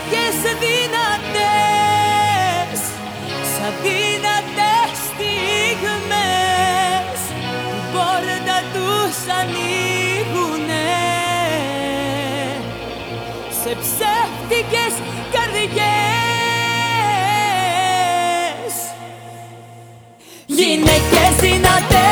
γυναίκες δυνατές σαν δυνατές στιγμές την πόρτα τους ανοίγουνε. Σε ψεύτικες καρδιές. Γυναίκες δυνατές.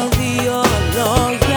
I'll be your alone.